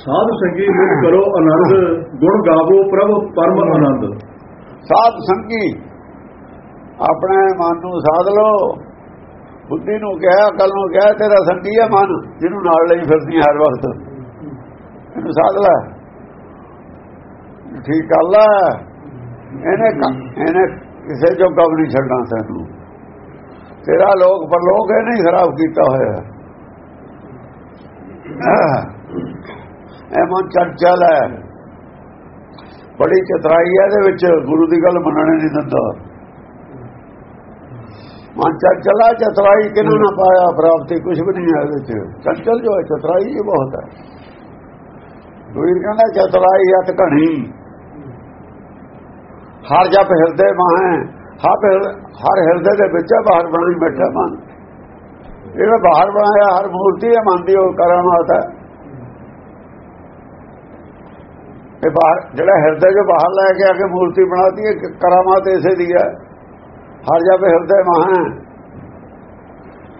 ਸਾਧ ਸੰਗੀ ਮਿਲ ਕਰੋ ਆਨੰਦ, ਗੁਣ ਗਾਵੋ ਪ੍ਰਭ ਪਰਮ ਆਨੰਦ। ਸਾਧ ਸੰਗੀ, ਆਪਣੇ ਮਨ ਨੂੰ ਸਾਧ ਲੋ ਬੁੱਧੀ ਨੂੰ ਕਿਹਾ ਅਕਲ ਨੂੰ ਕਿਹਾ, ਤੇਰਾ ਸੰਗੀ ਹੈ ਮਨ, ਜਿਹਨੂੰ ਨਾਲ ਲਈ ਫਿਰਦੀ ਹਰ ਵਕਤ। ਇਹਨੂੰ ਸਾਧ ਲੈ। ਠੀਕ ਗੱਲ ਹੈ ਇਹਨੇ ਇਹਨੇ ਕਿਸੇ ਜੋ ਕੰਮ ਨਹੀਂ ਛੱਡਣਾ ਸਾਨੂੰ ਤੇਰਾ ਲੋਕ ਪਰਲੋਕ ਇਹ ਨਹੀਂ ਖਰਾਬ ਕੀਤਾ ਹੋਇਆ। ਇਹ ਮਨ ਚੰਚਲ ਹੈ। ਬੜੀ ਚਤਰਾਈ ਹੈ ਇਹਦੇ ਵਿੱਚ, ਗੁਰੂ ਦੀ ਗੱਲ ਮੰਨਣੇ ਨਹੀਂ ਦਿੰਦਾ। ਮਨ ਚੰਚਲਾ ਚਤਰਾਈ ਕਿਨੂੰ ਨਾ ਪਾਇਆ, ਪ੍ਰਾਪਤੀ ਕੁਝ ਵੀ ਨਹੀਂ ਹੈ ਇਹਦੇ ਚ। ਚੰਚਲ ਜੋ ਹੈ, ਚਤਰਾਈ ਇਹ ਬਹੁਤ ਹੈ। ਵੀਰ ਕਹਿੰਦਾ, ਚਤਰਾਈ ਹੱਥ ਘਣੀ। ਹਰ ਜਪ ਹਿਰਦੇ ਮਾਹੇ ਹਰ ਹਿਰਦੇ ਦੇ ਵਿੱਚ ਬਾਹਰ ਬਣਾਈ ਬੈਠਾ ਮਨ। ਜਿਹੜਾ ਬਾਹਰ ਬਣਾਇਆ, ਹਰ ਮੂਰਤੀ ਹੈ ਮੰਨਦੀ ਉਹ ਕਰਾਮਾਤ ਹੈ ਇਹ ਬਾਹਰ ਜਿਹੜਾ ਹਿਰਦੇ ਜੋ ਬਾਹਰ ਲੈ ਕੇ ਆ ਕੇ ਮੂਰਤੀ ਬਣਾਤੀ ਹੈ ਕਰਾਮਾਤ ਇਸੇ ਦੀ ਹੈ। ਹਰ ਜਪ ਹਿਰਦੇ ਮਾਹੇ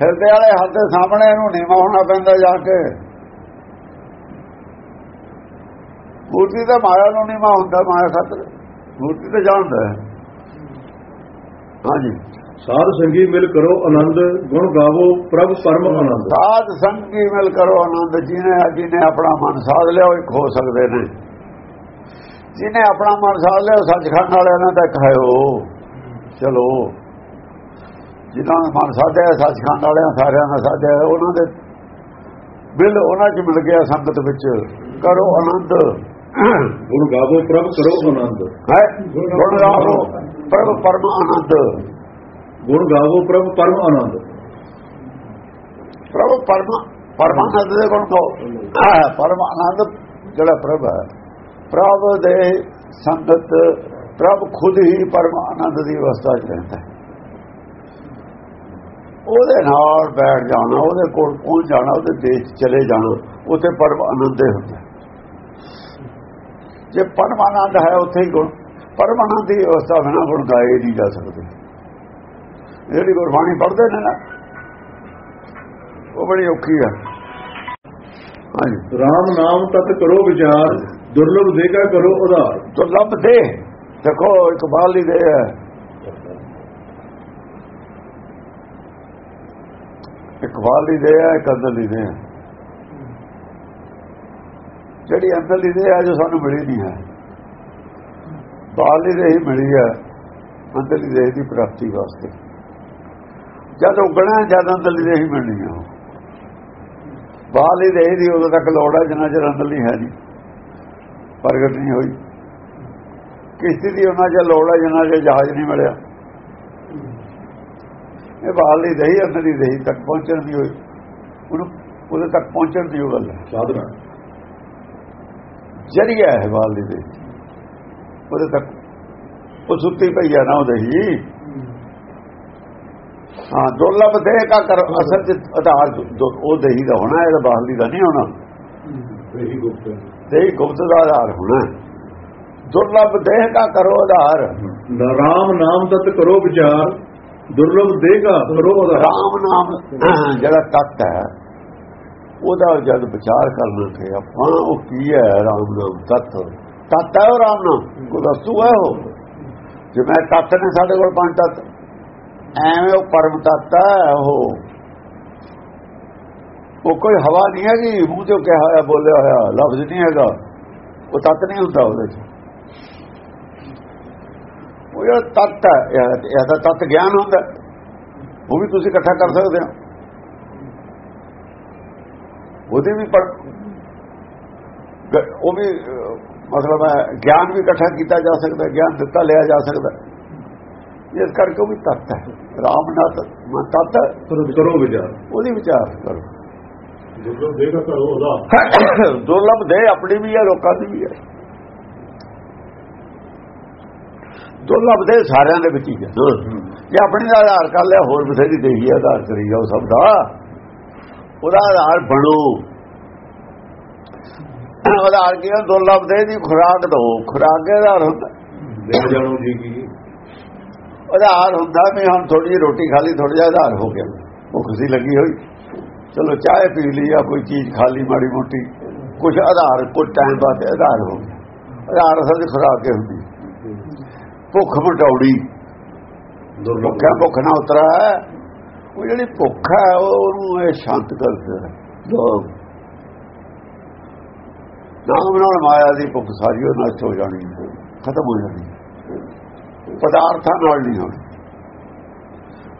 ਹਿਰਦੇ ਵਾਲੇ ਹੱਥ ਦੇ ਸਾਹਮਣੇ ਇਹਨੂੰ ਨੀਵਾ ਹੋਣਾ ਪੈਂਦਾ ਜਾ ਕੇ। ਮੂਰਤੀ ਤਾਂ ਮਾਇਆ ਨੂੰ ਨੀਵਾ ਹੁੰਦਾ ਮਾਇਆ ਖਾਤਰ ਮੂਰਤੀ ਤਾਂ ਜਾਣਦਾ ਹੈ। ਹਾਂਜੀ। ਸਾਧ ਸੰਗੀ ਮਿਲ ਕਰੋ ਆਨੰਦ ਗੁਣ ਗਾਵੋ ਪ੍ਰਭ ਪਰਮ ਆਨੰਦ। ਸਾਧ ਸੰਗੀ ਮਿਲ ਕਰੋ ਆਨੰਦ ਜਿਹਨੇ ਜਿਹਨੇ ਆਪਣਾ ਮਨ ਸਾਧ ਲਿਆ ਉਹ ਇੱਕ ਹੋ ਸਕਦੇ ਨੇ। ਜਿਹਨੇ ਆਪਣਾ ਮਨ ਸਾਧ ਲਿਆ ਸੱਚਖੰਡ ਵਾਲਿਆਂ ਨਾਲ ਤਾਂ ਖਾਇਓ ਚਲੋ। ਜਿਨ੍ਹਾਂ ਨੇ ਮਨ ਸਾਧਿਆ ਸੱਚਖੰਡ ਵਾਲਿਆਂ ਸਾਰਿਆਂ ਦਾ ਸਾਧਿਆ ਉਹਨਾਂ ਦੇ ਬਿਲ ਉਹਨਾਂ 'ਚ ਮਿਲ ਗਿਆ ਸੰਗਤ ਵਿੱਚ। ਕਰੋ ਆਨੰਦ। ਗੁਣ ਗਾਵੋ ਪ੍ਰਭ ਕਰੋ ਆਨੰਦ। ਹੈ? ਗੁਣ ਗਾਵੋ ਪ੍ਰਭ ਪਰਮ ਆਨੰਦ। ਗੁਣ ਗਾਵੋ ਪ੍ਰਭ ਪਰਮ ਆਨੰਦ। ਪ੍ਰਭ ਪਰਮ ਪਰਮਾਨੰਦ ਦੇ ਗੁਣ ਪਰਮ ਆਨੰਦ ਜਿਹੜਾ ਪ੍ਰਭ ਹੈ। ਪ੍ਰਭ ਦੇ ਸੰਗਤ, ਪ੍ਰਭ ਖੁਦ ਹੀ ਪਰਮ ਆਨੰਦ ਦੀ ਅਵਸਥਾ 'ਚ ਰਹਿੰਦਾ ਹੈ। ਉਹਦੇ ਨਾਲ ਬੈਠ ਜਾਣਾ, ਉਹਦੇ ਕੋਲ ਪਹੁੰਚ ਜਾਣਾ, ਉਹਦੇ ਦੇਸ਼ ਚਲੇ ਜਾਣਾ, ਉੱਥੇ ਪਰਮ ਆਨੰਦ ਹੁੰਦਾ ਜੇ ਪਰਮ ਆਨੰਦ ਹੈ ਉੱਥੇ ਹੀ ਗੁਣ ਪਰਮ ਆਨੰਦ ਦੀ ਅਵਸਥਾ ਬਿਨਾਂ ਗੁਣ ਗਾਏ ਨਹੀਂ ਜਾ ਸਕਦੇ। ਜਿਹੜੀ ਗੁਰਬਾਣੀ ਪੜ੍ਹਦੇ ਨੇ ਨਾ, ਉਹ ਬੜੀ ਔਖੀ ਹੈ ਹਾਂਜੀ। ਰਾਮ ਨਾਮ ਤਤ ਕਰੋ ਵਿਚਾਰ। ਦੁਰਲਭ ਦੇਗਾ ਕਰੋ ਉਧਾਰ ਦੁਰਲਭ ਦੇ। ਦੇਖੋ, ਇਕਬਾਲ ਦੀ ਦੇ ਹੈ। ਇਕਬਾਲ ਦੀ ਦੇ ਹੈ, ਇੱਕ ਅੰਦਰ ਦੀ ਦੇ ਹੈ। ਜਿਹੜੀ ਅੰਦਰ ਦੀ ਦੇ ਹੈ, ਜੋ ਸਾਨੂੰ ਮਿਲੀ ਨਹੀਂ ਹੈ। ਬਾਹਰ ਦੀ ਦੇ ਹੀ ਮਿਲੀ ਹੈ। ਅੰਦਰਲੀ ਦੀ ਦੀ ਪ੍ਰਾਪਤੀ ਵਾਸਤੇ। ਜਦ ਉਗਣਾ ਜਦ ਅੰਦਰਲੀ ਦੀ ਹੀ ਮਿਲਣੀ ਹੈ ਬਾਹਰਲੀ ਦੀ ਦੀ ਉਦੋਂ ਤੱਕ ਲੋੜ ਹੈ, ਜਿੰਨਾ ਚਿਰ ਅੰਦਰਲੀ ਹੈ ਨਹੀਂ। ਪ੍ਰਗਟ ਨਹੀਂ ਹੋਈ। ਕਿਸ਼ਤੀ ਦੀ ਉਹਨਾਂ ਜੇ ਲੋੜ ਹੈ ਜਿੰਨਾ ਜੇ ਜਹਾਜ਼ ਨਹੀਂ ਮਿਲਿਆ। ਇਹ ਬਾਹਰ ਦੀ ਦਹੀ ਅੰਦਰ ਦੀ ਦਹੀ ਤੱਕ ਪਹੁੰਚਣ ਦੀ ਹੋਈ। ਉਹਨੂੰ ਉਹਦੇ ਤੱਕ ਪਹੁੰਚਣ ਦੀ ਉਹ ਗੱਲ ਹੈ। ਸਾਧਨਾ। ਜਰੀਆ ਹੈ ਬਾਹਰ ਦੀ ਦਹੀ ਉਹਦੇ ਤੱਕ ਉਹ ਸੁੱਤੀ ਪਈ ਹੈ ਨਾ ਉਹ ਦਹੀ। ਹਾਂ ਦੁਰਲਭ ਦੇਹ ਕਾ ਕਰ ਅਸਲ ਚ ਆਧਾਰ ਉਹ ਦਹੀ ਦਾ ਹੋਣਾ ਇਹਦਾ ਬਾਹਰ ਦੀ ਦਾ ਨਹੀਂ ਹੋਣਾ। ਇਹੀ ਗੁਪਤ। ਦੇਹੀ ਗੁਪਤ ਦਾ ਆਧਾਰ ਹੋਣਾ ਦੁਰਲਭ ਦੇਹ ਕਾ ਕਰੋ ਆਧਾਰ। ਰਾਮ ਨਾਮ ਤਤ ਕਰੋ ਵਿਚਾਰ ਦੁਰਲਭ ਦੇਗਾ ਕਰੋ ਉਧਾਰ ਰਾਮ ਨਾਮ ਜਿਹੜਾ ਤਤ ਹੈ ਉਹਦਾ ਜਦ ਵਿਚਾਰ ਕਰਨਾ ਕਿ ਆਪਾਂ ਉਹ ਕੀ ਹੈ ਰਾਮ ਨਾਮ ਤਤ? ਤਤ ਹੈ ਰਾਮ ਨਾਮ। ਕੋ ਦੱਸੂ ਹੈ ਉਹ? ਜਿਵੇਂ ਤਤ ਨੇ ਸਾਡੇ ਕੋਲ ਪੰਜ ਤਤ ਐਵੇਂ ਉਹ ਪਰਮ ਤਤ ਹੈ ਉਹ। ਉਹ ਕੋਈ ਹਵਾ ਨਹੀਂ ਹੈਗੀ ਮੂੰਹ ਤੋਂ ਕਿਹਾ ਹੋਇਆ ਬੋਲਿਆ ਹੋਇਆ ਲਫ਼ਜ਼ ਨਹੀਂ ਹੈਗਾ। ਉਹ ਤਤ ਨਹੀਂ ਹੁੰਦਾ ਉਹਦੇ ਚ। ਉਹ ਜਿਹੜਾ ਤਤ ਹੈ ਇਹ ਤਾਂ ਤਤ ਗਿਆਨ ਹੁੰਦਾ ਉਹ ਵੀ ਤੁਸੀਂ ਇਕੱਠਾ ਕਰ ਸਕਦੇ ਹੋ। ਉਹਦੇ ਵੀ ਪਰ ਉਹ ਵੀ ਮਤਲਬ ਹੈ ਗਿਆਨ ਵੀ ਇਕੱਠਾ ਕੀਤਾ ਜਾ ਸਕਦਾ ਗਿਆਨ ਦਿੱਤਾ ਲਿਆ ਜਾ ਸਕਦਾ ਇਸ ਕਰਕੇ ਉਹ ਵੀ ਤਤ ਹੈ। ਰਾਮਨਾਥ ਮਨ ਤਤ ਕਰੋ ਵਿਚਾਰ। ਉਹਦੀ ਵਿਚਾਰ ਕਰੋ। ਦੁਰਲਭ ਦੇ ਆਪਣੀ ਵੀ ਹੈ ਲੋਕਾਂ ਦੀ ਵੀ ਹੈ। ਦੁਰਲਭ ਦੇ ਸਾਰਿਆਂ ਦੇ ਵਿੱਚ ਹੀ ਹੈ। ਜੇ ਆਪਣੀ ਦਾ ਆਧਾਰ ਕਰ ਲਿਆ ਹੋਰ ਬਥੇਰੀ ਦੇਹੀ ਆਧਾਰ ਕਰੀ ਜਾਓ ਸਭ ਦਾ। ਉਹਦਾ ਆਧਾਰ ਬਣੋ। ਆਧਾਰ ਕੀ ਹੈ? ਦੁਰਲਭ ਦੇ ਦੀ ਖੁਰਾਕ ਦੋ ਖੁਰਾਕ ਦੇ ਆਧਾਰ ਹੁੰਦਾ? ਲੈ ਜਾਣੋ ਜੀ ਕੀ। ਆਧਾਰ ਹੁੰਦਾ ਵੀ ਹੁਣ ਥੋੜੀ ਜਿਹੀ ਰੋਟੀ ਖਾ ਲਈ ਥੋੜਾ ਜਿਹਾ ਆਧਾਰ ਹੋ ਗਿਆ। ਭੁੱਖ ਸੀ ਲੱਗੀ ਹੋਈ। ਚਲੋ ਚਾਹੇ ਪੀ ਲਈ ਆ, ਕੋਈ ਚੀਜ਼ ਖਾ ਲਈ ਮਾੜੀ ਮੋਟੀ। ਕੁਝ ਆਧਾਰ ਕੁਝ ਟਾਈਮ ਬਾਅਦ ਆਧਾਰ ਹੋ ਗਿਆ। ਆਧਾਰ ਅਸਲ 'ਚ ਕੇ ਹੁੰਦੀ। ਭੁੱਖ ਮਟਾਉੜੀ ਦੁਰਲਭ ਭੁੱਖ ਨਾ ਉਤਰਾ ਹੈ। ਉਹ ਜਿਹੜੀ ਭੁੱਖ ਹੈ ਉਹਨੂੰ ਇਹ ਸ਼ਾਂਤ ਕਰਦਾ ਹੈ। ਨਾਮ ਨਾਲ ਮਾਇਆ ਦੀ ਭੁੱਖ ਸਾਰੀ ਉਹ ਨਸ਼ਟ ਹੋ ਜਾਣੀ ਖਤਮ ਹੋ ਜਾਣੀ ਪਦਾਰਥਾਂ ਨਾਲ ਨਹੀਂ ਹੋਣੀ।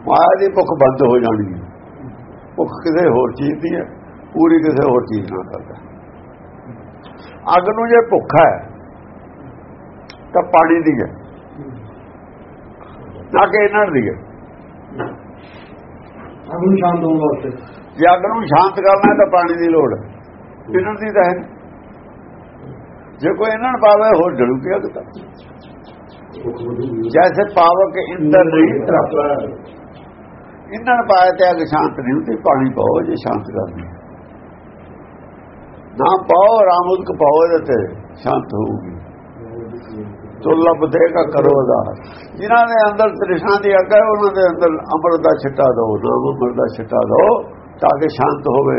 ਮਾਇਆ ਦੀ ਭੁੱਖ ਬੰਦ ਹੋ ਜਾਣੀ ਭੁੱਖ ਕਿਸੇ ਹੋਰ ਚੀਜ਼ ਦੀ ਹੈ ਪੂਰੀ ਕਿਸੇ ਹੋਰ ਚੀਜ਼ ਨਾਲ ਕਰਦਾ ਅੱਗ ਨੂੰ ਜੇ ਭੁੱਖ ਹੈ ਤਾਂ ਪਾਣੀ ਦੀ ਹੈ। ਨਾ ਕਿ ਇਹਨਾਂ ਦੀ ਹੈ। ਅੱਗ ਨੂੰ ਸ਼ਾਂਤ ਹੋਣ ਵਾਸਤੇ। ਜੇ ਅੱਗ ਨੂੰ ਸ਼ਾਂਤ ਕਰਨਾ ਹੈ ਤਾਂ ਪਾਣੀ ਦੀ ਲੋੜ ਹੈ। ਇਹਨਾਂ ਦੀ ਤਾਂ ਹੈ। ਜੇ ਕੋਈ ਇਹਨਾਂ ਨੂੰ ਪਾਵੇ ਹੋਰ ਜੜੂ ਕੇ ਅੱਗ ਤਾਂ। ਜੈਸੇ ਪਾਵਕ ਇੰਦਰ ਨਹੀਂ ਇਹਨਾਂ ਨੂੰ ਪਾਇਆ ਤੇ ਅੱਗ ਸ਼ਾਂਤ ਨਹੀਂ ਹੁੰਦੀ ਪਾਣੀ ਪਾਓ ਜੇ ਸ਼ਾਂਤ ਕਰਨੀ ਹੈ। ਨਾ ਪਾਓ ਰਾਮੁਦਕ ਪਾਓ ਇਹਦੇ ਤੇ ਸ਼ਾਂਤ ਹੋਊਗੀ। ਦੁਰਲਭ ਦੇਗਾ ਕਰੋ ਦਾ ਜਿਨ੍ਹਾਂ ਦੇ ਅੰਦਰ ਤ੍ਰਿਸ਼ਨਾ ਦੀ ਅੱਗ ਹੈ ਉਹਨਾਂ ਦੇ ਅੰਦਰ ਅੰਮ੍ਰਿਤ ਦਾ ਛਿੱਟਾ ਦਿਓ ਨਾਮ ਅੰਮ੍ਰਿਤ ਦਾ ਛਿੱਟਾ ਦਿਓ ਤਾਂ ਕਿ ਸ਼ਾਂਤ ਹੋਵੇ।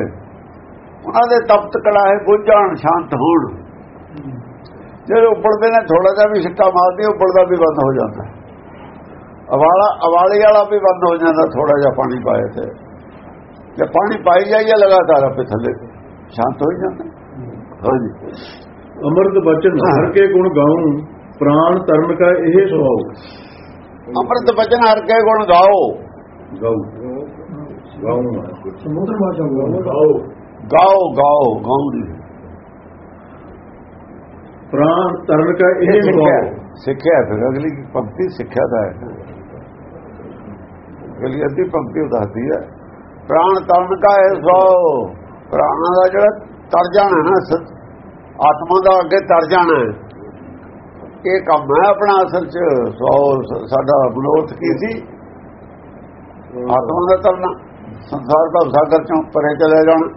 ਉਹਨਾਂ ਦੇ ਤਪਤ ਕਲਾ ਹੈ ਬੁੱਝ ਜਾਣ ਸ਼ਾਂਤ ਹੋਣ। ਜਿਹੜੇ ਉੱਪਰਦੇ ਨੇ ਥੋੜਾ ਜਿਹਾ ਵੀ ਛਿੱਟਾ ਮਾਰਦੇ ਉੱਪਰਦਾ ਵੀ ਬੰਦ ਹੋ ਜਾਂਦਾ। ਅਵਾਲਾ ਅਵਾਲੀ ਵਾਲਾ ਵੀ ਬੰਦ ਹੋ ਜਾਂਦਾ ਥੋੜਾ ਜਿਹਾ ਪਾਣੀ ਪਾਏ ਤੇ ਜੇ ਪਾਣੀ ਪਾਈ ਜਾਈਏ ਲਗਾਤਾਰ ਆਪੇ ਥੱਲੇ ਸ਼ਾਂਤ ਹੋ ਹੀ ਜਾਂਦਾ ਹਾਂਜੀ ਅਮਰਤ ਬਚਨ ਹਰ ਕੇ ਗੁਣ ਗਾਉਂ ਪ੍ਰਾਣ ਤਰਨ ਕਾ ਇਹ ਸੁਆਉ ਅੰਮ੍ਰਿਤ ਬਚਨ ਹਰ ਕੇ ਗੁਣ ਗਾਓ ਗਾਉ ਗਾਉਂ ਸਮੁੰਦਰ ਬਾਚਾ ਗਾਉ ਗਾਓ ਗਾਓ ਗਾਉ ਦੀ ਪ੍ਰਾਣ ਤਰਨ ਕਾ ਇਹ ਸਿੱਖਿਆ ਸੁਆਉ ਸਿੱਖਿਆ ਫਿਰ ਅਗਲੀ ਪੰਕਤੀ ਸਿੱਖਿਆ ਦਾ ਹੈ ਅਗਲੀ ਅੱਧੀ ਪੰਕਤੀ ਦੱਸਦੀ ਹੈ। ਪ੍ਰਾਣ ਤਰਨ ਕਾ ਇਹ ਸੋ। ਪ੍ਰਾਣਾਂ ਦਾ ਜਿਹੜਾ ਤਰ ਜਾਣਾ ਨਾ ਆਤਮਾ ਦਾ ਅੱਗੇ ਤਰ ਜਾਣਾ ਇਹ ਕੰਮ ਹੈ ਆਪਣਾ ਅਸਲ ਚ। ਸੋ, ਸਾਡਾ ਬਲੋਥ ਕੀ ਸੀ? ਆਤਮਾ ਦਾ ਤਰਨਾ। ਸੰਸਾਰ ਦਾ ਸਾਗਰ ਚੋਂ ਪਰੇ ਚਲੇ ਜਾਣਾ।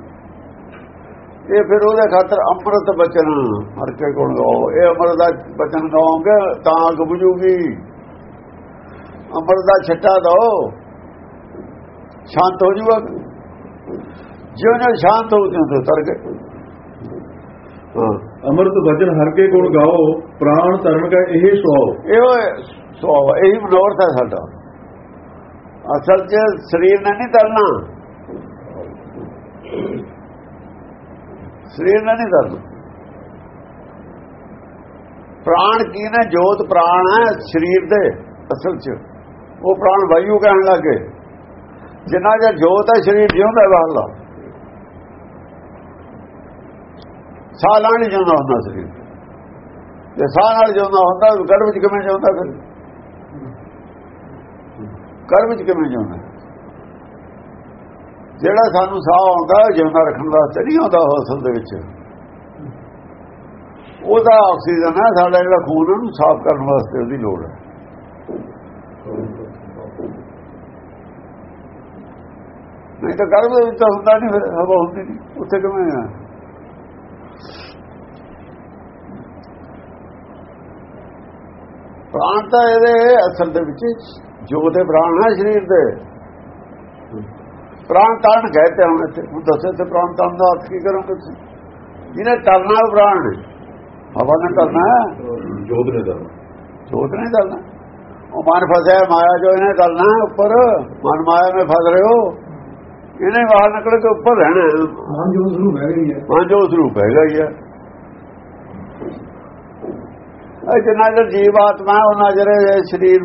ਇਹ ਫਿਰ ਉਹਦੇ ਖਾਤਰ ਅੰਮ੍ਰਿਤ ਬਚਨ, ਹਰ ਕੇ ਕੋਲ ਗਾਓ। ਇਹ ਅੰਮ੍ਰਿਤ ਦਾ ਬਚਨ ਗਾਓਗੇ ਤਾਂ ਅੱਗ ਬੁਝੂਗੀ। ਅੰਮ੍ਰਿਤ ਦਾ ਛੱਟਾ ਦੋ ਸ਼ਾਂਤ ਹੋ ਜੂਗਾ। ਜਿਉਂ ਜਿਉਂ ਸ਼ਾਂਤ ਹੋ ਤੋਂ ਤਰ ਗਏ। ਹਾਂ। ਅਮਰਤ ਬਚਨ ਹਰ ਕੇ ਗੁਣ ਗਾਓ ਪ੍ਰਾਣ ਤਰਨ ਕਾ ਇਹ ਸੁਆਉ ਇਹੋ ਸੋ ਇਹੀ ਮਨੋਰਥ ਹੈ ਸਾਡਾ। ਅਸਲ 'ਚ ਸਰੀਰ ਨੇ ਨਹੀਂ ਤਰਨਾ। ਸਰੀਰ ਨੇ ਨਹੀਂ ਤਰਨਾ। ਪ੍ਰਾਣ ਕੀ ਨੇ? ਜੋਤ ਪ੍ਰਾਣ ਹੈ ਸਰੀਰ ਦੇ ਅਸਲ 'ਚ। ਉਹ ਪ੍ਰਾਣ ਵਾਯੂ ਕਹਿਣ ਲੱਗੇ ਜਿੰਨਾ ਜੇ ਜੋਤ ਹੈ, ਸਰੀਰ ਜਿਉਂਦਾ ਬਾਹਰਲਾ ਸਾਹ ਨਾਲ ਜਿਉਂਦਾ ਹੁੰਦਾ ਸਰੀਰ। ਜੇ ਸਾਹ ਨਾਲ ਜਿਉਂਦਾ ਹੁੰਦਾ ਗਰਭ ਵਿੱਚ ਕਿਵੇਂ ਜਿਉਂਦਾ ਫਿਰ? ਗਰਭ ਵਿੱਚ ਕਿਵੇਂ ਜਿਉਂਦਾ? ਜਿਹੜਾ ਸਾਨੂੰ ਸਾਹ ਆਉਂਦਾ ਉਹ ਜਿਉਂਦਾ ਰੱਖਣ ਵਾਸਤੇ ਨਹੀਂ ਆਉਂਦਾ ਹੌਸਲ ਦੇ ਵਿੱਚ। ਉਹਦਾ ਆਕਸੀਜਨ ਹੈ, ਸਾਡਾ ਜਿਹੜਾ ਖੂਨ ਉਹਨੂੰ ਸਾਫ਼ ਕਰਨ ਵਾਸਤੇ ਉਹਦੀ ਲੋੜ ਹੈ। ਨਹੀਂ ਤਾਂ ਗਰਭ ਦੇ ਵਿੱਚ ਤਾਂ ਹੁੰਦਾ ਨਹੀਂ ਫਿਰ ਹਵਾ ਹੁੰਦੀ ਨਹੀਂ। ਉੱਥੇ ਕਿਵੇਂ ਆ? ਪ੍ਰਾਣ ਤਾਂ ਇਹਦੇ ਅਸਲ ਦੇ ਵਿੱਚ ਜੋ ਦੇ ਪ੍ਰਾਣ ਹੈ ਸਰੀਰ ਦੇ। ਪ੍ਰਾਣ ਤਰਨ ਕਹਤੇ ਹੁਣ ਇੱਥੇ। ਹੁਣ ਦੱਸੇ ਤੇ ਪ੍ਰਾਣ ਤਰਨ ਦਾ ਅਰਥ ਕੀ ਕਰੋਗੇ ਤੁਸੀਂ? ਜਿਹਨੇ ਤਰਨਾ ਪ੍ਰਾਣ ਹਵਾ ਨੇ ਕਰਨਾ ਜੋਤ ਨੇ ਦਾ ਜੋਤ ਨਹੀਂ ਕਰਨਾ ਉਹ ਮਨ ਫਸਿਆ ਮਾਇਆ ਜੋ ਇਹਨੇ ਕਰਨਾ ਉੱਪਰ। ਮਨ ਮਾਇਆ ਵਿੱਚ ਫਸ ਰਹੇ ਹੋ। ਇਹਨੇ ਬਾਹਰ ਨਿਕਲ ਕੇ ਉੱਪਰ ਰਹਿਣਾ ਹੈ। ਮਨ ਜੋ ਸ਼ੁਰੂ ਬਹਿ ਗਈ ਹੈ। ਮਨ ਜੋ ਉਸ ਰੂਪ ਹੈਗਾ ਹੀ ਹੈ। ਇਹ ਜਿੰਨਾ ਚਿਰ ਜੀਵ ਆਤਮਾ ਹੈ, ਉਹਨਾਂ ਇਹ ਸਰੀਰ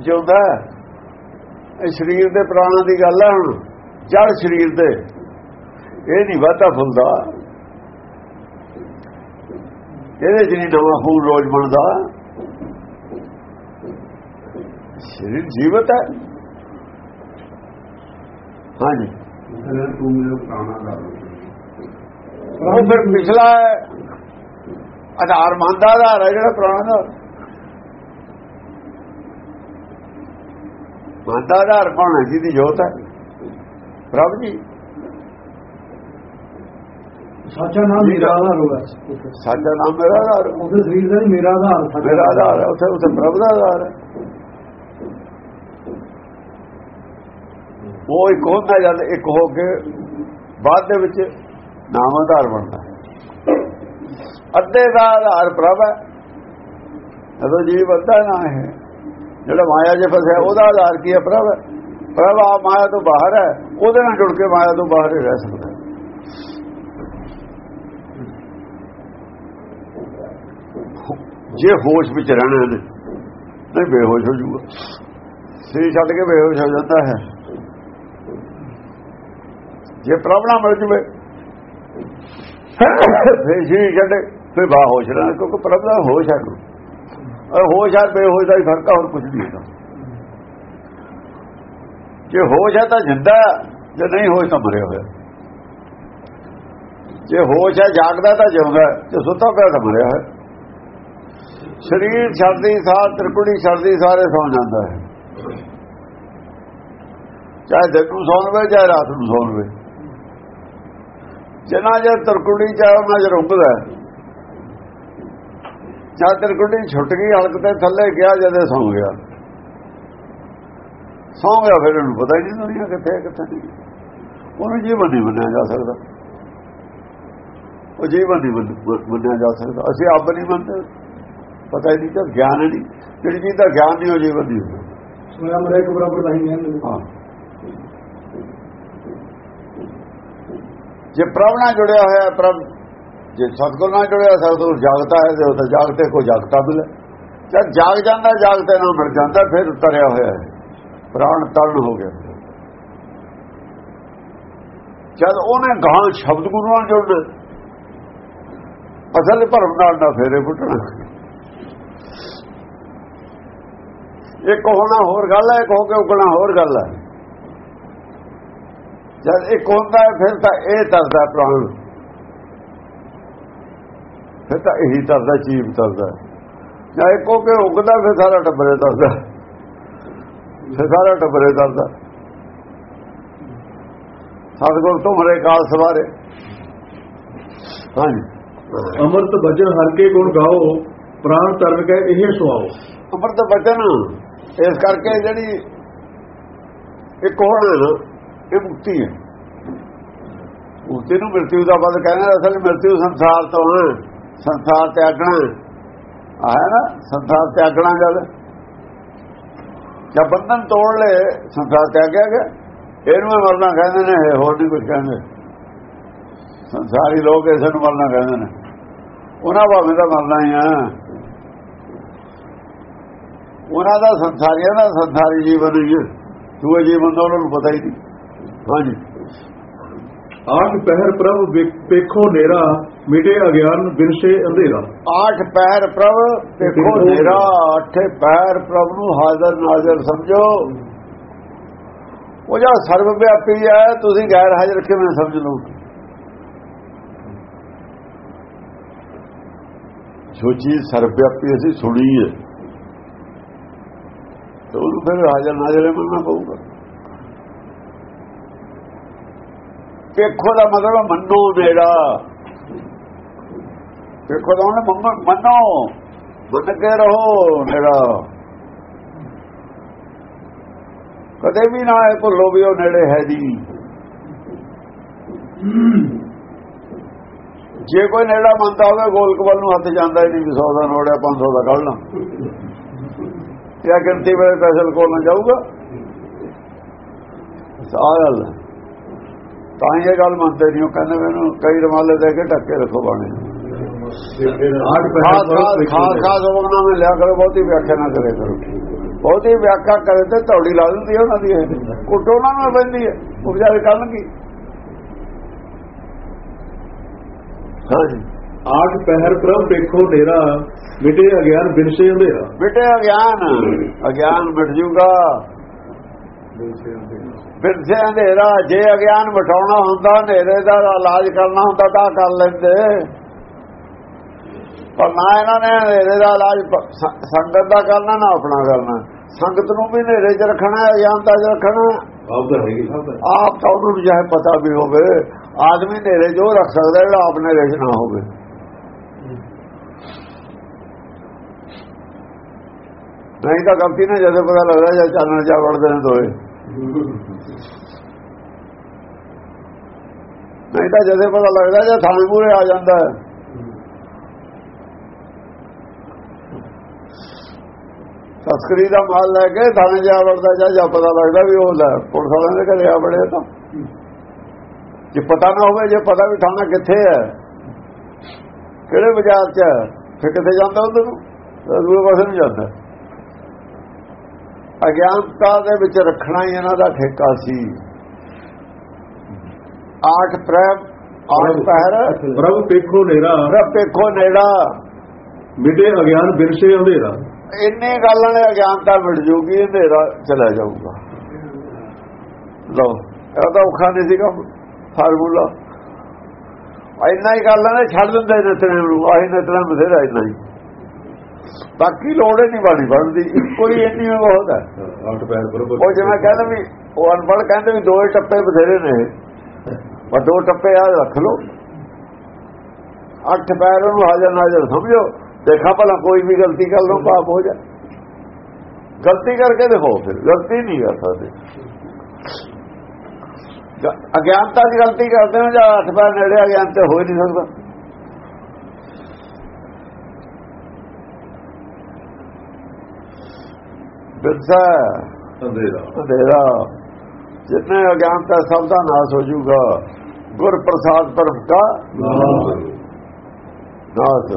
ਜਿਉਂਦਾ ਹੈ। ਇਹ ਸਰੀਰ ਦੇ ਪ੍ਰਾਣਾਂ ਦੀ ਗੱਲ ਹੈ ਹੁਣ। ਜੜ ਸਰੀਰ ਦੇ। ਇਹ ਨਹੀਂ ਵਾਧਾ ਫੁੱਲਦਾ। ਇਹਦੇ ਨਹੀਂ ਨਵਾਂ ਖੂਨ ਰੋਜ਼ ਬਣਦਾ। ਸਰੀਰ ਜੀਵਤ ਹੈ। ਹਾਂਜੀ। ਤੂੰ ਮੇਰੇ ਪ੍ਰਾਣਾ ਕਰ ਉਹ ਫਿਰ ਪਿਛਲਾ ਆਧਾਰ ਮੰਨਦਾ ਆਧਾਰ ਹੈ ਜਿਹੜਾ ਪੁਰਾਣਾ ਦਾ। ਮੰਨਦਾ ਆਧਾਰ ਕੌਣ ਹੈ? ਜਿਹਦੀ ਜੋਤ ਹੈ। ਪ੍ਰਭ ਜੀ। ਸੱਚਾ ਨਾਮ ਮੇਰਾ ਆਧਾਰ ਹੋਗਾ ਸਾਡਾ ਨਾਮ ਮੇਰਾ ਆਧਾਰ। ਉਹਦੇ ਸਰੀਰ ਦਾ ਨਹੀਂ ਮੇਰਾ ਆਧਾਰ। ਸੱਚਾ ਮੇਰਾ ਆਧਾਰ ਹੈ। ਉੱਥੇ ਉੱਥੇ ਪ੍ਰਭ ਦਾ ਆਧਾਰ ਹੈ। ਉਹ ਇੱਕ ਹੁੰਦਾ ਜਦ ਇੱਕ ਹੋ ਕੇ ਬਾਅਦ ਦੇ ਵਿੱਚ ਨਾਮ ਆਧਾਰ ਬਣਦਾ। ਹੈ। ਅੱਧੇ ਦਾ ਆਧਾਰ ਪ੍ਰਭ ਹੈ। ਜਦੋਂ ਜੀਵ ਅੱਧਾ ਨਾ ਹੈ, ਜਿਹੜਾ ਮਾਇਆ 'ਚ ਫਸਿਆ, ਉਹਦਾ ਆਧਾਰ ਕੀ ਹੈ ਪ੍ਰਭ? ਹੈ ਪ੍ਰਭ ਆ ਮਾਇਆ ਤੋਂ ਬਾਹਰ ਹੈ, ਉਹਦੇ ਨਾਲ ਜੁੜ ਕੇ ਮਾਇਆ ਤੋਂ ਬਾਹਰ ਹੀ ਰਹਿ ਸਕਦਾ ਜੇ ਹੋਸ਼ ਵਿੱਚ ਰਹਿਣਾ ਨੇ ਨਹੀਂ ਬੇਹੋਸ਼ ਹੋ ਜੂਗਾ ਸਰੀਰ ਛੱਡ ਕੇ ਬੇਹੋਸ਼ ਹੋ ਜਾਂਦਾ ਹੈ। ਜੇ ਪ੍ਰਭਨਾ ਮਿਲ ਜਵੇ। ਫਿਰ ਸਰੀਰ ਛੱਡੇ ਫਿਰ ਬਾ ਹੋਸ਼ ਰਹਿਣਾ ਕਿਉਂਕਿ ਪ੍ਰਭ ਹੋਸ਼ ਹੈ ਔਰ ਹੋਸ਼ ਹੈ ਬੇਹੋਸ਼ ਦਾ ਹੀ ਫ਼ਰਕ ਆ, ਹੋਰ ਕੁਝ ਨਹੀਂ ਹੈਗਾ। ਜੇ ਹੋਸ਼ ਹੈ, ਤਾਂ ਜਿੰਦਾ ਜੇ ਨਹੀਂ ਹੋਸ਼, ਤਾਂ ਮਰਿਆ ਹੋਇਆ। ਜੇ ਹੋਸ਼ ਹੈ, ਜਾਗਦਾ, ਤਾਂ ਜਿਉਂਦਾ ਜੇ ਸੁੱਤਾ ਪਿਆ, ਤਾਂ ਮਰਿਆ ਹੋਇਆ। ਸਰੀਰ ਛੱਡਦੀ ਸਾਰ ਤ੍ਰਿਕੁੜੀ ਛੱਡਦੀ ਸਾਰੇ ਸੌ ਜਾਂਦਾ ਹੈ। ਚਾਹੇ ਦਿਨ ਨੂੰ ਸੌਣ ਵੇ ਚਾਹੇ ਰਾਤ ਨੂੰ ਸੌਣ ਵੇ ਜਿੰਨਾ ਜੇ ਤ੍ਰਿਕੁੜੀ ਚਾਹੇ ਉਹਨਾਂ ਜੇ ਰੁਕਦਾ ਜਾਂ ਤ੍ਰਿਕੁੜੀ ਛੁੱਟ ਗਈ ਹਲਕ ਤੇ ਥੱਲੇ ਗਿਆ ਜਦੇ ਸੌਂ ਗਿਆ। ਸੌਂ ਗਿਆ ਫਿਰ ਉਹਨੂੰ ਪਤਾ ਹੀ ਨਹੀਂ ਦੁਨੀਆ ਕਿੱਥੇ ਕਿੱਥੇ ਨਹੀਂ। ਉਹਨੂੰ ਜੀਵਨ ਨਹੀਂ ਮੰਨਿਆ ਜਾ ਸਕਦਾ। ਉਹ ਜੀਵਨ ਨਹੀਂ ਮੰਨਿਆ ਜਾ ਸਕਦਾ। ਅਸੀਂ ਆਪ ਨਹੀਂ ਮੰਨਦੇ। ਪਤਾ ਹੀ ਨਹੀਂ ਤਾਂ ਗਿਆਨ ਨਹੀਂ। ਜਿਹੜੀ ਚੀਜ਼ ਦਾ ਗਿਆਨ ਨਹੀਂ ਉਹ ਜੀਵਨ ਨਹੀਂ ਹੁੰਦਾ। ਸੋਇਆ ਮਰੇ ਇੱਕ ਬਰਾਬਰ ਤਾਂ ਹੀ ਕਹਿੰਦੇ ਨੇ ਹਾਂ। ਜੇ ਪ੍ਰਭ ਨਾਲ ਜੁੜਿਆ ਹੋਇਆ ਪ੍ਰਭ, ਜੇ ਸਤਗੁਰ ਨਾਲ ਜੁੜਿਆ ਸਤਗੁਰ ਜਾਗਤਾ ਹੈ ਤੇ ਉਹ ਤਾਂ ਜਾਗਤੇ ਕੋ ਜਾਗਤਾ ਮਿਲੇ ਜਦ ਜਾਗ ਜਾਂਦਾ ਜਾਗਤੇ ਨਾਲ ਮਿਲ ਜਾਂਦਾ, ਫਿਰ ਉਤਰਿਆ ਹੋਇਆ ਹੈ। ਪ੍ਰਾਣ ਤਰਨ ਹੋ ਗਿਆ। ਜਦ ਉਹਨੇ ਗਾਂ ਸ਼ਬਦ ਗੁਰੂ ਨਾਲ ਜੁੜਨਾ ਅਸਲ ਭਰਮ ਨਾਲ ਨਾ ਫੇਰੇ ਫੁੱਟਣਾ ਇੱਕ ਹੋਣਾ ਹੋਰ ਗੱਲ ਹੈ, ਇੱਕ ਹੋ ਕੇ ਉਗਣਾ ਹੋਰ ਗੱਲ ਹੈ। ਜਦ ਇੱਕ ਹੁੰਦਾ ਹੈ ਫਿਰ ਤਾਂ ਇਹ ਤਰਦਾ ਪ੍ਰਾਣ। ਫਿਰ ਤਾਂ ਇਹੀ ਤਰਦਾ ਜੀਵ ਤਰਦਾ ਜਾਂ ਇੱਕ ਕੇ ਉਗਦਾ ਫਿਰ ਸਾਰਾ ਟੱਬਰੇ ਤਰਦਾ ਫਿਰ ਸਾਰਾ ਟੱਬਰੇ ਤਰਦਾ ਸਤਿਗੁਰ ਤੁਮਰੇ ਕਾਲ ਸਵਾਰੇ। ਹਾਂਜੀ। ਅੰਮ੍ਰਿਤ ਬਚਨ ਹਰ ਕੇ ਗੁਣ ਗਾਓ ਪ੍ਰਾਣ ਤਰਨ ਕੈ ਇਹ ਸੁਆਓ। ਅੰਮ੍ਰਿਤ ਬਚਨ ਇਸ ਕਰਕੇ ਜਿਹੜੀ ਇੱਕ ਹੋਰ ਇਹ ਮੁਕਤੀ ਹੈ। ਮੁਕਤੀ ਨੂੰ ਮ੍ਰਿਤਿੂ ਦਾ ਬਦ ਕਹਿੰਦੇ ਅਸਲ ਮ੍ਰਿਤਿੂ ਸੰਸਾਰ ਤੋਂ ਹੈ। ਸੰਸਾਰ ਤਿਆਗਣਾ ਆਇਆ ਨਾ, ਸੰਸਾਰ ਤਿਆਗਣਾ ਗੱਲ। ਜਦ ਬੰਧਨ ਤੋੜ ਲੈ ਸੰਸਾਰ ਤਿਆਗਿਆ ਗਿਆ। ਇਹਨੂੰ ਹੀ ਮਰਨਾ ਕਹਿੰਦੇ ਨੇ, ਇਹ ਹੋਰ ਨਹੀਂ ਕੁਝ ਕਹਿੰਦੇ। ਸੰਸਾਰੀ ਲੋਕ ਇਸ ਨੂੰ ਮਰਨਾ ਕਹਿੰਦੇ ਨੇ। ਉਹਨਾਂ ਭਾਵੇਂ ਦਾ ਮਰਨਾ ਹੀ ਆ। ਉਹਨਾਂ ਦਾ ਸੰਸਾਰੀਆਂ ਦਾ ਸੰਸਾਰੀ ਜੀਵਨ ਹੀ। ਦੂਏ ਜੀਵਨ ਦਾ ਉਹਨਾਂ ਨੂੰ ਪਤਾ ਹੀ ਨਹੀਂ। ਹਾਂਜੀ। ਆਠ ਪਹਿਰ ਪ੍ਰਭ ਵੇਖ- ਵੇਖੋ ਨੇਰਾ ਮਿਟੇ ਅਗਿਆਨ ਬਿਨਸੇ ਅੰਧੇਰਾ। ਆਠ ਪੈਰ ਪ੍ਰਭ ਦੇਖੋ ਮੇਰਾ ਅੱਠੇ ਪੈਰ ਪ੍ਰਭ ਨੂੰ ਹਾਜ਼ਰ ਨਾਜ਼ਰ ਸਮਝੋ। ਉਹ ਜਿਹੜਾ ਸਰਵ ਵਿਆਪੀ ਹੈ ਤੁਸੀਂ ਗੈਰ ਹਾਜ਼ਰ ਕਿਵੇਂ ਸਮਝ ਲਓ? ਜੋ ਚੀਜ਼ ਸਰਵ ਵਿਆਪੀ ਅਸੀਂ ਸੁਣੀ ਹੈ। ਤਾਂ ਉਹਨੂੰ ਫਿਰ ਹਾਜ਼ਰ ਨਾਜ਼ਰ ਮੰਨਣਾ ਪਊਗਾ। ਦੇਖੋ ਦਾ ਮਤਲਬ ਮੰਨੋ ਮੇਰਾ। ਦੇਖੋ ਦਾ ਉਹਨੇ ਮੰਨੋ ਮੰਨ। ਕੇ ਰਹੋ ਮੇਰਾ। ਕਦੇ ਵੀ ਨਾ ਇਹ ਭੁੱਲੋ ਵੀ ਉਹ ਨੇੜੇ ਹੈ ਜੀ ਜੇ ਕੋਈ ਨੇੜਾ ਮੰਨਦਾ ਹੋਵੇ ਗੋਲਕ ਵੱਲ ਨੂੰ ਹੱਥ ਜਾਂਦਾ ਹੀ ਨਹੀਂ ਵੀ 100 ਦਾ ਨੋੜਿਆ 500 ਦਾ ਕੱਢਣਾ ਲਾਂ। ਇਹ ਗਿਣਤੀ ਵੇਲੇ ਪੈਸੇ ਕੋਲ ਨਾ ਜਾਊਗਾ। ਸਾਹ ਗੱਲ ਤਾਂ ਇਹ ਗੱਲ ਮੰਨਦੇ ਨਹੀਂ ਉਹ ਕਹਿੰਦੇ ਮੈਨੂੰ ਕਈ ਰਮਾਲੇ ਦੇ ਕੇ ਢੱਕੇ ਰੱਖੋ ਬਾਣੇ। ਖਾਸ ਖਾਸ ਹੁਕਮਾਂ ਵਿੱਚ ਲਿਆ ਕਰੋ ਬਹੁਤੀ ਵਿਆਖਿਆ ਨਾ ਕਰੇ ਕਰੋ। ਬਹੁਤੀ ਵਿਆਖਿਆ ਕਰੇ ਤੇ ਤੌੜੀ ਲਾ ਦਿੰਦੀ ਹੈ ਉਹਨਾਂ ਦੀ। ਕੁੱਟ ਉਹਨਾਂ ਨੂੰ ਪੈਂਦੀ ਹੈ ਉਹ ਵਿਚਾਰੇ ਕਰਨਗੇ ਹਾਂਜੀ ਆਠ ਪਹਿਰ ਪ੍ਰਭ ਵੇਖੋ ਨੇਰਾ ਮਿਟੇ ਅਗਿਆਨ ਬਿਨਸੇ ਅੰਧੇਰਾ ਬੇਟੇ ਅਗਿਆਨ। ਅਗਿਆਨ ਮਿਟ ਜੂਗਾ। ਫਿਰ ਸੇ ਅੰਧੇਰਾ ਜੇ ਅਗਿਆਨ ਮਟਾਉਣਾ ਹੁੰਦਾ ਹਨੇਰੇ ਦਾ ਇਲਾਜ ਕਰਨਾ ਹੁੰਦਾ ਤਾਂ ਕਰ ਲੈਂਦੇ। ਪਰ ਨਾ ਇਹਨਾਂ ਨੇ ਹਨੇਰੇ ਦਾ ਇਲਾਜ ਸੰਗਤ ਦਾ ਕਰਨਾ ਨਾ ਆਪਣਾ ਕਰਨਾ। ਸੰਗਤ ਨੂੰ ਵੀ ਹਨੇਰੇ 'ਚ ਰੱਖਣਾ ਅਗਿਆਨਤਾ 'ਚ ਰੱਖਣਾ। ਆਪ ਦਾ ਦਾ ਤਾਂ। ਉਹਨੂੰ ਚਾਹੇ ਪਤਾ ਵੀ ਹੋਵੇ। ਆਦਮੀ ਹਨੇਰੇ 'ਚ ਉਹ ਰੱਖ ਸਕਦਾ ਜਿਹੜਾ ਆਪ ਹਨੇਰੇ ਨਾ ਹੋਵੇ। ਨਹੀਂ ਤਾਂ ਗਲਤੀ ਨਾਲ ਜਦੋਂ ਪਤਾ ਲੱਗਦਾ ਜਾਂ ਚਾਨਣ ਜਾ ਵੜਦੇ ਨੇ ਦੋਏ ਨਹੀਂ ਤਾਂ ਜਦੋਂ ਪਤਾ ਲੱਗਦਾ ਜੇ ਥਾਣੇ ਮੂਰੇ ਆ ਜਾਂਦਾ ਹੈ। ਤਸਕਰੀ ਦਾ ਮਾਲ ਲੈ ਕੇ ਥਾਣੇ ਜਾ ਵੜਦਾ ਜਾਂ ਜਾਂ ਪਤਾ ਲੱਗਦਾ ਵੀ ਉਹ ਲੈ, ਪੁਲਿਸ ਵਾਲਿਆਂ ਦੇ ਘਰੇ ਆ ਬੜੇ ਤਾਂ। ਜੇ ਪਤਾ ਨਾ ਹੋਵੇ, ਜੇ ਪਤਾ ਵੀ ਥਾਣਾ ਕਿੱਥੇ ਹੈ, ਕਿਹੜੇ ਬਾਜ਼ਾਰ 'ਚ ਫਿਰ ਕਿੱਥੇ ਜਾਂਦਾ ਉਹਨੂੰ? ਦੂਰ ਪਾਸੇ ਨੂੰ ਜਾਂਦਾ। ਅਗਿਆਨਤਾ ਦੇ ਵਿੱਚ ਰੱਖਣਾ ਹੀ ਇਹਨਾਂ ਦਾ ਠੇਕਾ ਸੀ। ਆਠ ਪ੍ਰੈਮ ਆਠ ਪਹਿਰ ਪ੍ਰਭ ਪੇਖੋ ਨੇਰਾ। ਰੱਬ ਪੇਖੋ ਨੇੜਾ। ਮਿਟੇ ਅਗਿਆਨ ਬਿਰਸੇ ਅੰਧੇਰਾ। ਇੰਨੀ ਗੱਲਾਂ ਨੇ ਅਗਿਆਨਤਾ ਮਿਟ ਜੂਗੀ ਹਨੇਰਾ ਚਲਾ ਜਾਊਗਾ। ਲੋ ਇਹ ਤਾਂ ਔਖਾ ਨਹੀਂ ਸੀਗਾ ਫਾਰਮੂਲਾ। ਇੰਨਾ ਹੀ ਗੱਲਾਂ ਨੇ ਛੱਡ ਦਿੰਦੇ ਨਿਤਨੇਮ ਨੂੰ। ਆਹੀ ਨਿਤਨੇਮ ਬਥੇਰਾ ਇੰਨਾ ਹੀ। ਬਾਕੀ ਲੋੜ ਹੀ ਨਹੀਂ ਬਾਣੀ ਬਣਦੀ ਇੱਕੋ ਹੀ ਇੰਨੀ ਹੀ ਬਹੁਤ ਹੈ ਅੱਠ ਪੈਰ ਪ੍ਰਭ ਉਹ ਜਿਵੇਂ ਕਹਿੰਦੇ ਵੀ ਉਹ ਅਨਪੜ੍ਹ ਕਹਿੰਦੇ ਵੀ ਦੋ ਟੱਪੇ ਬਥੇਰੇ ਨੇ। ਪਰ ਦੋ ਟੱਪੇ ਆ ਰੱਖ ਲਓ। ਅੱਠ ਪੈਰ ਨੂੰ ਹਾਜ਼ਰ ਨਾਜ਼ਰ ਸਮਝੋ। ਦੇਖਾ ਭਲਾ ਕੋਈ ਵੀ ਗਲਤੀ ਕਰ ਲਓ ਪਾਪ ਹੋ ਜਾ ਗਲਤੀ ਕਰਕੇ ਦੇਖੋ ਫਿਰ ਗਲਤੀ ਨਹੀਂ ਕਰ ਸਕਦੇ। ਅਗਿਆਨਤਾ ਦੀ ਗਲਤੀ ਕਰਦੇ ਹੋ ਜਾਂ ਅੱਠ ਪੈਰ ਨੇੜੇ ਅਗਿਆਨ ਤੇ ਹੋ ਹੀ ਨਹੀਂ ਸਕਦਾ। ਬਿਰਸਾ ਅੰਧੇਰਾ। ਅੰਧੇਰਾ। ਜਿਤਨੇ ਅਗਿਆਨਤਾ ਸਭ ਦਾ ਨਾਸ ਹੋ ਜਾਊਗਾ। ਗੁਰ ਪ੍ਰਸਾਦ ਪਰਮ ਕਾ ਨਾਸ।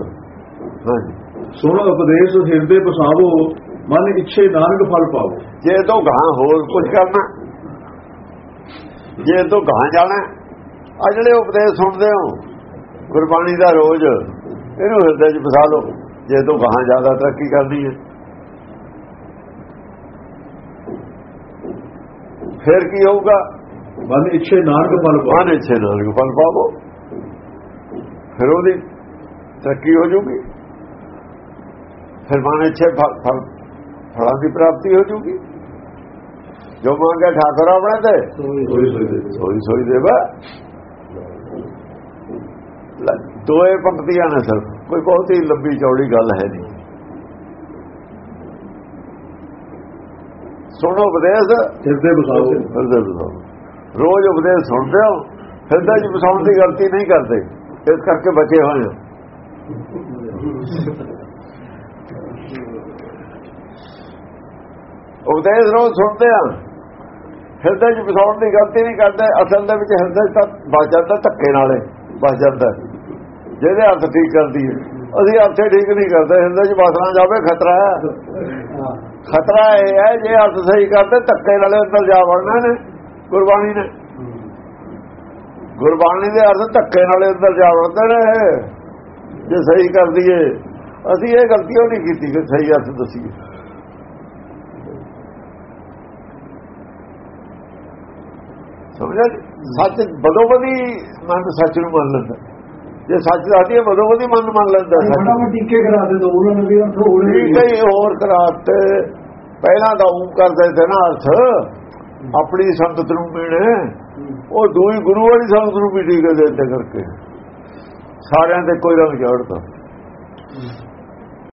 ਸੁਣ ਉਪਦੇਸ਼ ਹਿਰਦੇ ਪਸਾਵੋ ਮਨ ਇੱਛੇ ਨਾਨਕ ਫਲ ਪਾਵੋ। ਜੇ ਤੋਂ ਗਾਂ ਹੋਰ ਕੁਝ ਕਰਨਾ ਜੇ ਤੋਂ ਗਾਂ ਜਾਣਾ ਆ ਜਿਹੜੇ ਉਪਦੇਸ਼ ਸੁਣਦੇ ਹੋ ਗੁਰਬਾਣੀ ਦਾ ਰੋਜ਼ ਇਹਨੂੰ ਹਿਰਦੇ 'ਚ ਫਸਾ ਲਓ। ਜੇ ਤੋਂ ਗਾਂ ਜ਼ਿਆਦਾ ਤਰੱਕੀ ਕਰਨੀ ਹੈ। ਫਿਰ ਕੀ ਹੋਊਗਾ ਮਨ ਇੱਛੇ ਨਾਨਕ ਫਲ ਪਾਵੋ ਮਨ ਇੱਛੇ ਨਾਲ ਫਲ ਪਾਵੋ ਫਿਰ ਉਹਦੀ ਤਰੱਕੀ ਹੋ ਜੂਗੀ ਫਿਰ ਮਨ ਇੱਛੇ ਫਲ ਫਲ- ਫਲਾਂ ਦੀ ਪ੍ਰਾਪਤੀ ਹੋ ਜੂਗੀ ਜੋ ਮੰਗੇ ਠਾਕਰ ਆਪਣੇ ਤੇ ਸੋਈ ਸੋਈ ਦੇ ਸੋਈ ਸੋਈ ਦੇਵਾ ਲੈ, ਦੋਏ ਪੰਕਤੀਆਂ ਨੇ ਸਰ ਕੋਈ ਬਹੁਤ ਹੀ ਲੰਬੀ ਚੌੜੀ ਗੱਲ ਹੈ ਨਹੀਂ ਸੁਣੋ ਉਪਦੇਸ਼? ਹਿਰਦੇ ਪਸਾਵੋ ਹਿਰਦੇ ਵਸਾਓ ਰੋਜ਼ ਉਪਦੇਸ਼ ਸੁਣਦੇ ਹੋ ਹਿਰਦੇ ਚ ਵਸਾਉਣ ਦੀ ਗਲਤੀ ਨਹੀਂ ਕਰਦੇ। ਇਸ ਕਰਕੇ ਬਚੇ ਹੋਏ ਹੋ। ਉਪਦੇਸ਼ ਰੋਜ਼ ਸੁਣਦੇ ਆ। ਹਿਰਦੇ ਚ ਵਸਾਉਣ ਦੀ ਗਲਤੀ ਨਹੀਂ ਕਰਦੇ। ਅਸਲ ਦੇ ਵਿੱਚ ਹਿਰਦੇ ਤਾਂ ਬਚ ਜਾਂਦਾ ਧੱਕੇ ਨਾਲੇ ਬਚ ਜਾਂਦਾ। ਜਿਹਦੇ ਹੱਥ ਠੀਕ ਕਰਦੀ ਹੈ। ਅਸੀਂ ਹੱਥੇ ਠੀਕ ਨਹੀਂ ਕਰਦੇ। ਹਿਰਦੇ ਚ ਵਸਣਾ ਜਾਵੇ ਖਤਰਾ ਹੈ। ਖਤਰਾ ਇਹ ਹੈ, ਜੇ ਅਰਥ ਸਹੀ ਕਰਦੇ, ਧੱਕੇ ਨਾਲੇ ਅੰਦਰ ਜਾ ਵੜਨਾ ਨੇ ਗੁਰਬਾਣੀ ਨੇ। ਗੁਰਬਾਣੀ ਦੇ ਅਰਥ ਧੱਕੇ ਨਾਲੇ ਅੰਦਰ ਜਾ ਵੜਦੇ ਨੇ ਜੇ ਸਹੀ ਕਰ ਦਈਏ। ਅਸੀਂ ਇਹ ਗਲਤੀ ਉਹ ਨਹੀਂ ਕੀਤੀ ਕਿ ਸਹੀ ਅਰਥ ਦਸੀਏ। ਸਮਝਿਆ ਸੱਚ ਬਦੋ ਬਦੀ ਮਨ ਸੱਚ ਨੂੰ ਮੰਨ ਲੈਂਦਾ। ਜੇ ਸੱਚ ਹੈ ਬਦੋ ਬਦੀ ਮਨ ਮੰਨ ਲੈਂਦਾ ਸੱਚ ਮੈਂ ਟੀਕੇ ਕਰਾ ਦੇ ਦੋ ਉਹਨਾਂ ਨੇ ਵੀ ਹੈ ਜੀ, ਹੋਰ ਕਰਾਤੇ ਪਹਿਲਾਂ ਤਾਂ ਉਹ ਕਰਦੇ ਤੇ ਨਾ ਅਰਥ। ਆਪਣੀ ਸੰਗਤ ਨੂੰ ਮਿਲੇ ਉਹ ਦੂਈ ਗੁਰੂ ਵਾਲੀ ਸੰਗਤ ਨੂੰ ਵੀ ਠੀਕ ਦੇ ਦਿੱਤੇ ਕਰਕੇ। ਸਾਰਿਆਂ ਤੇ ਕੋਈ ਰੰਗ ਚੜਦਾ